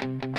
Got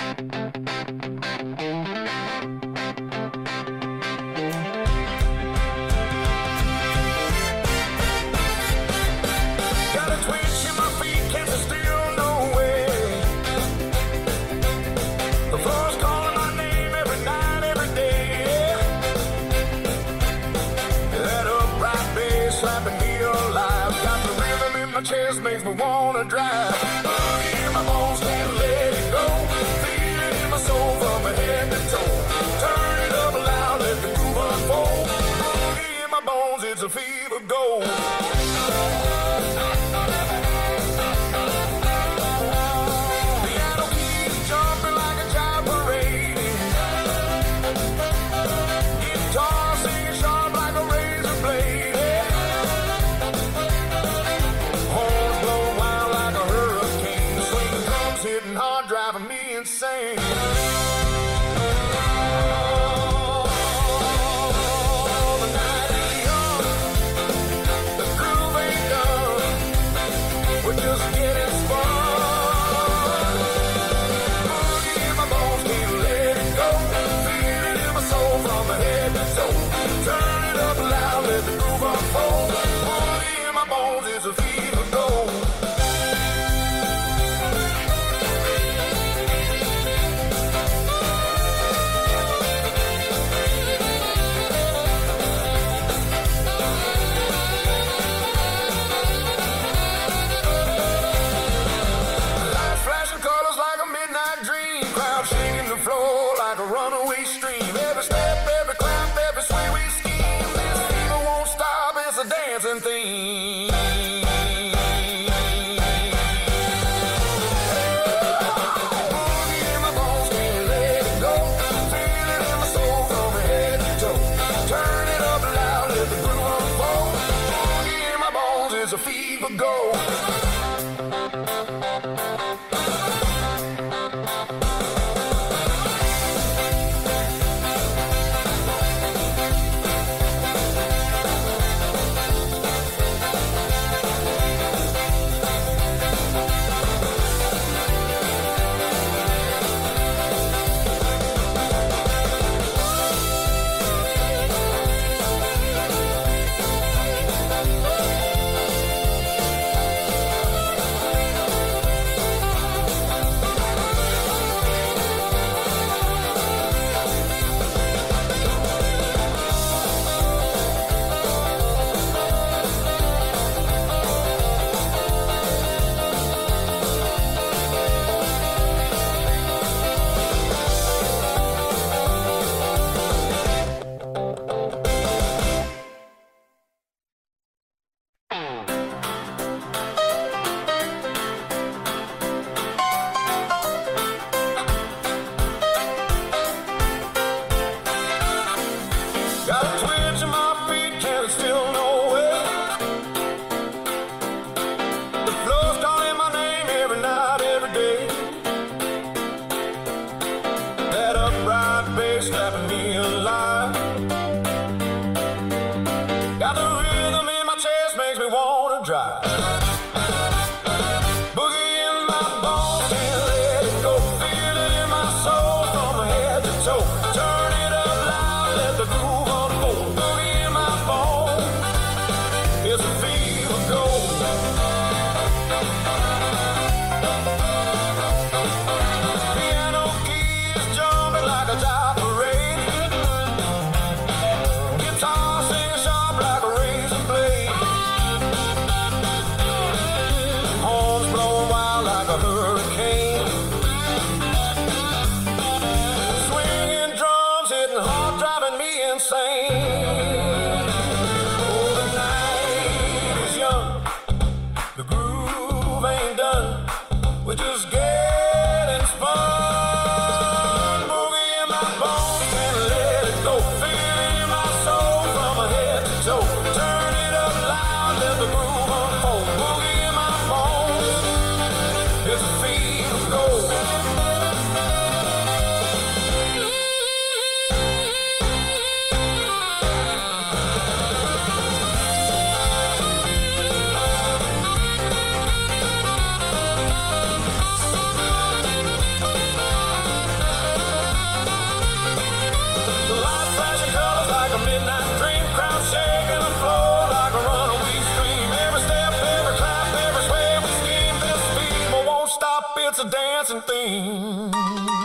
it's a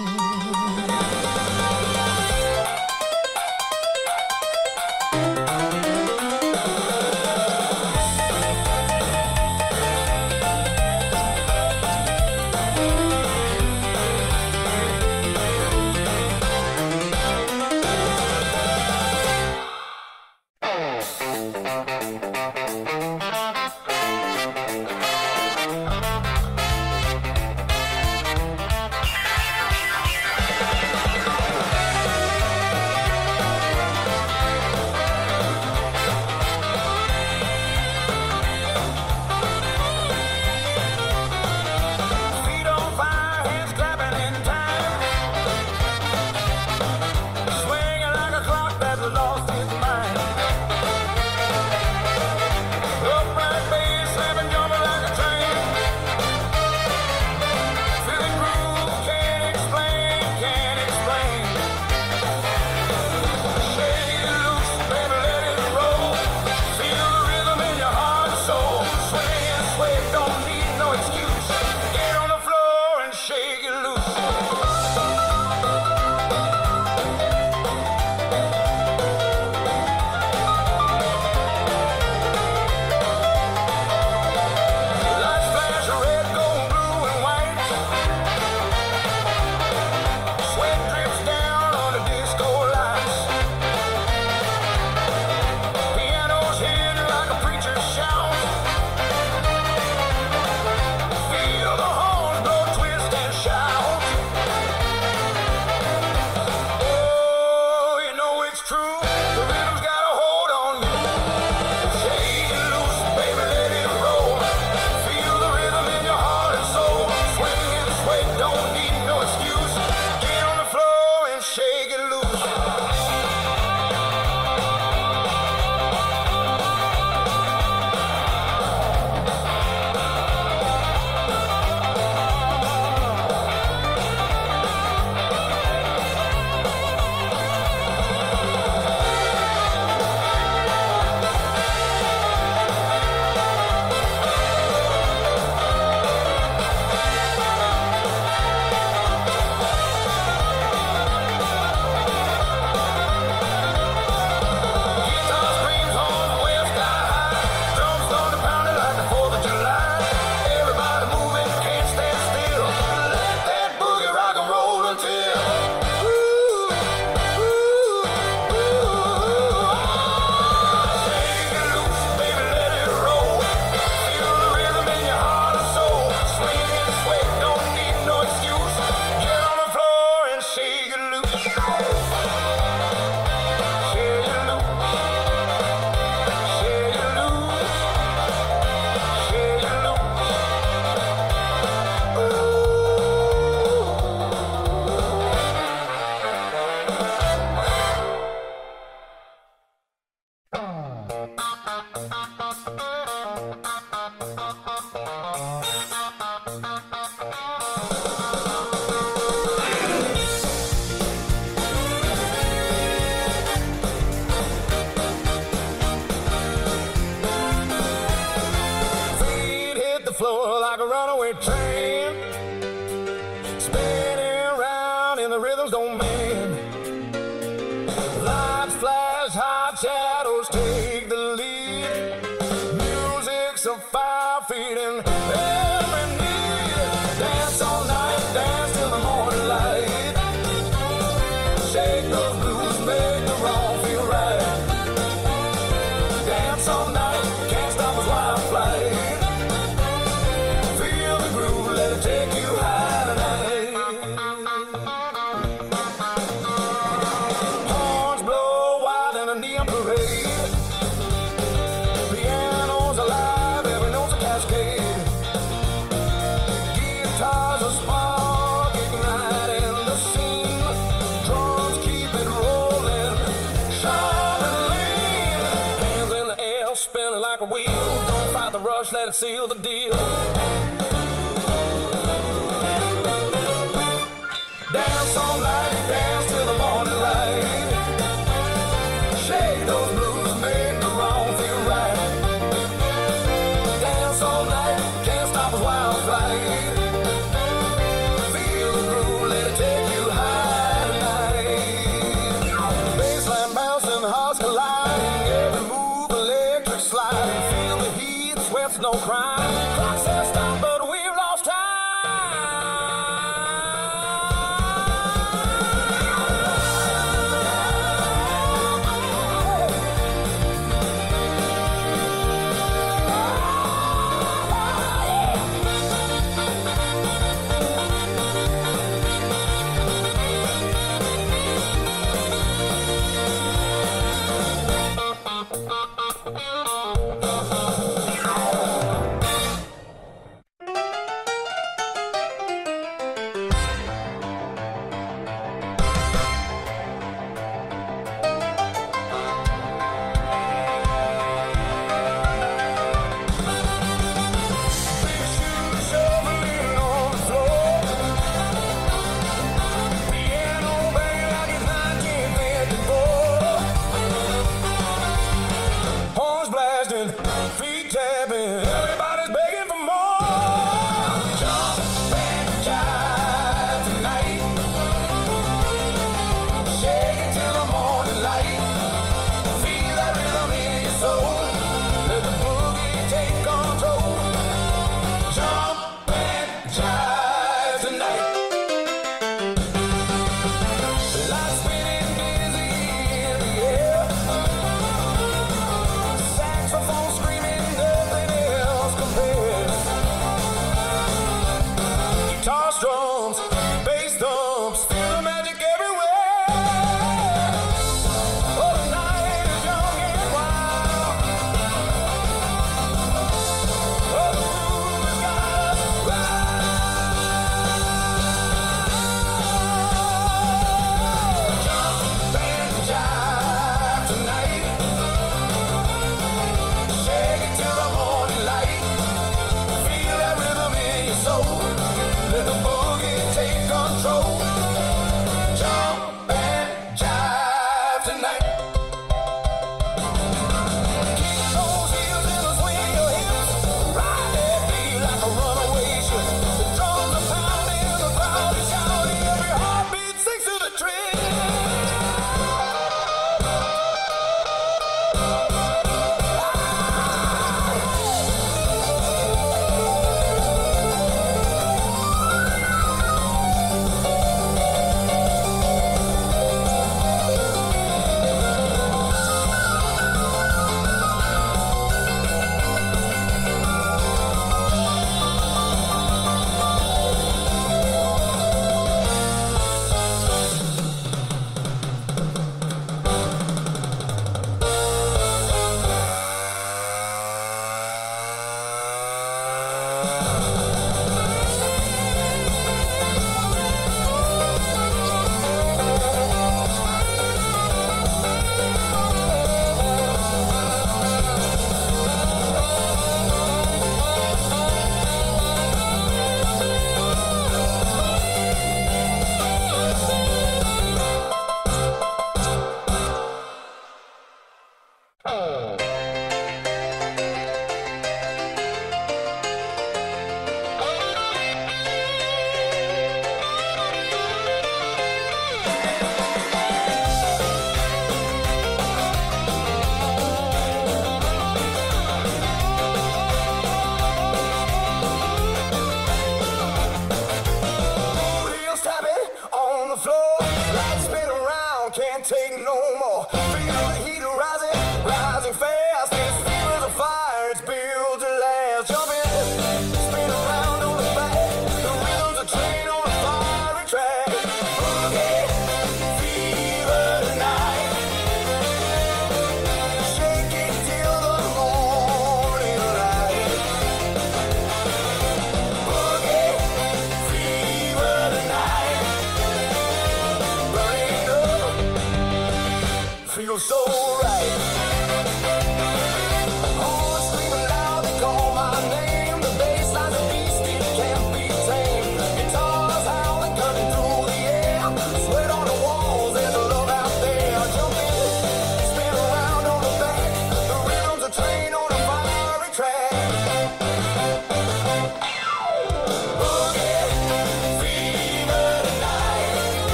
seal the deal.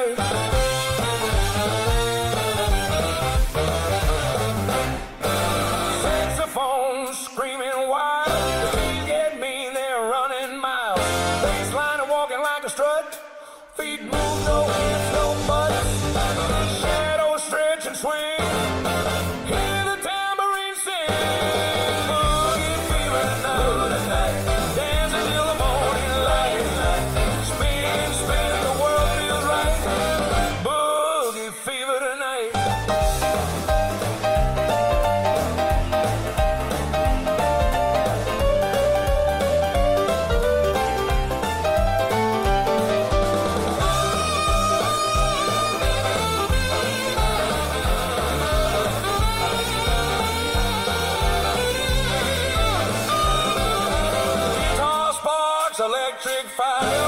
over. electric fire.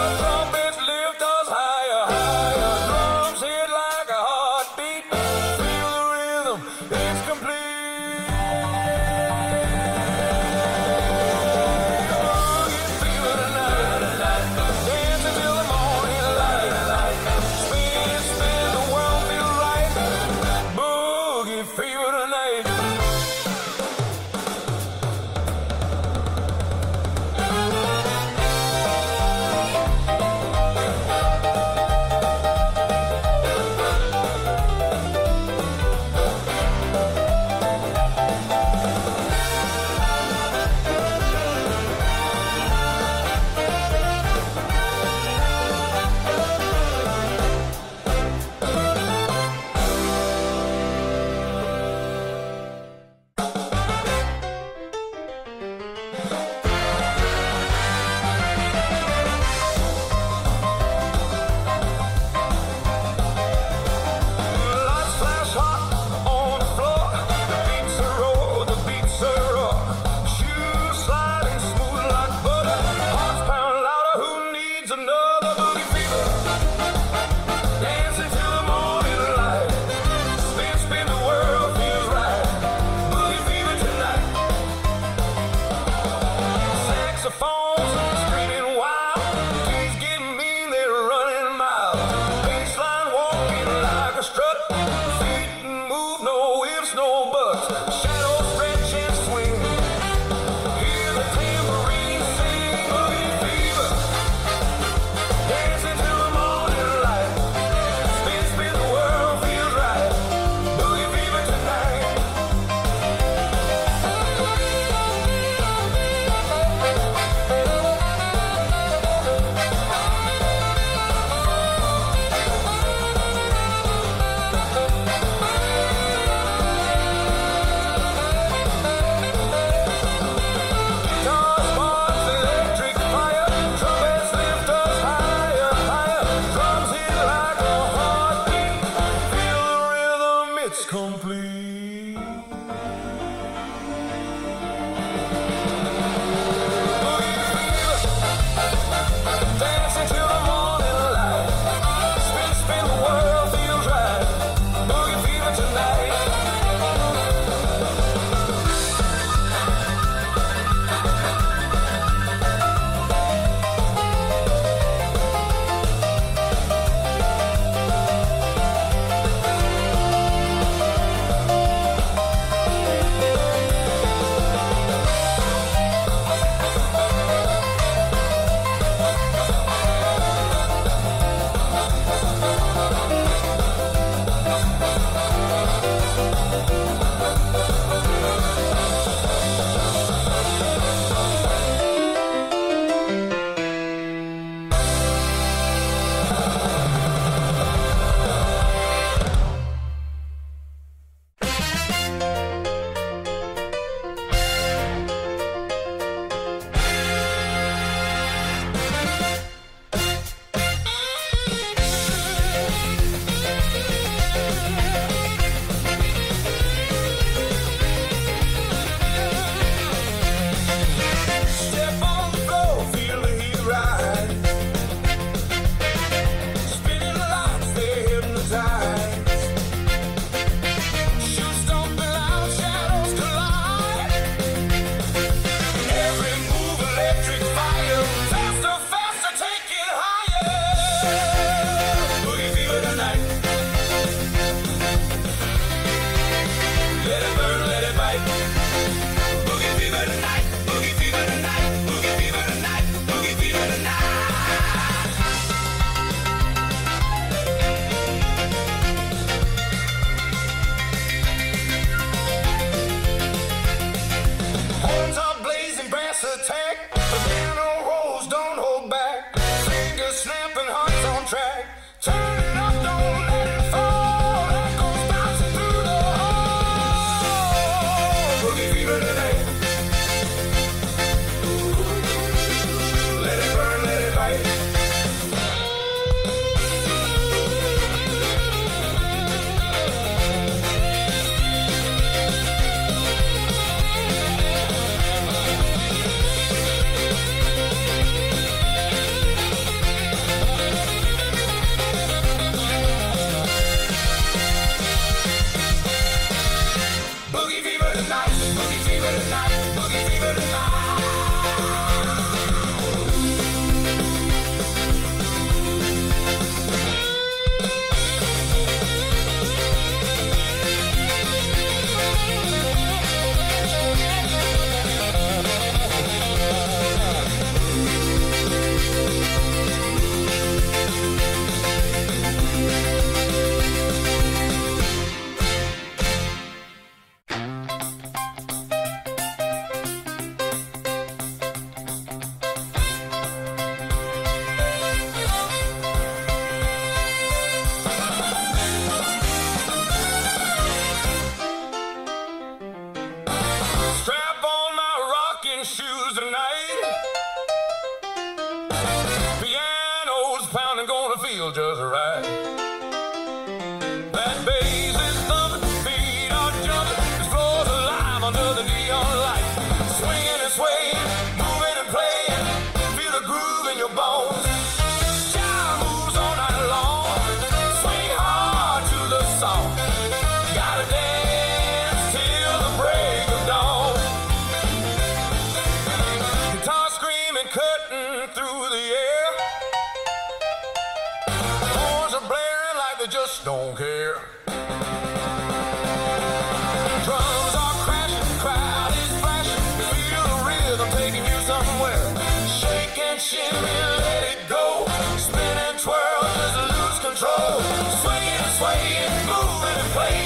Sway and sway and move and play.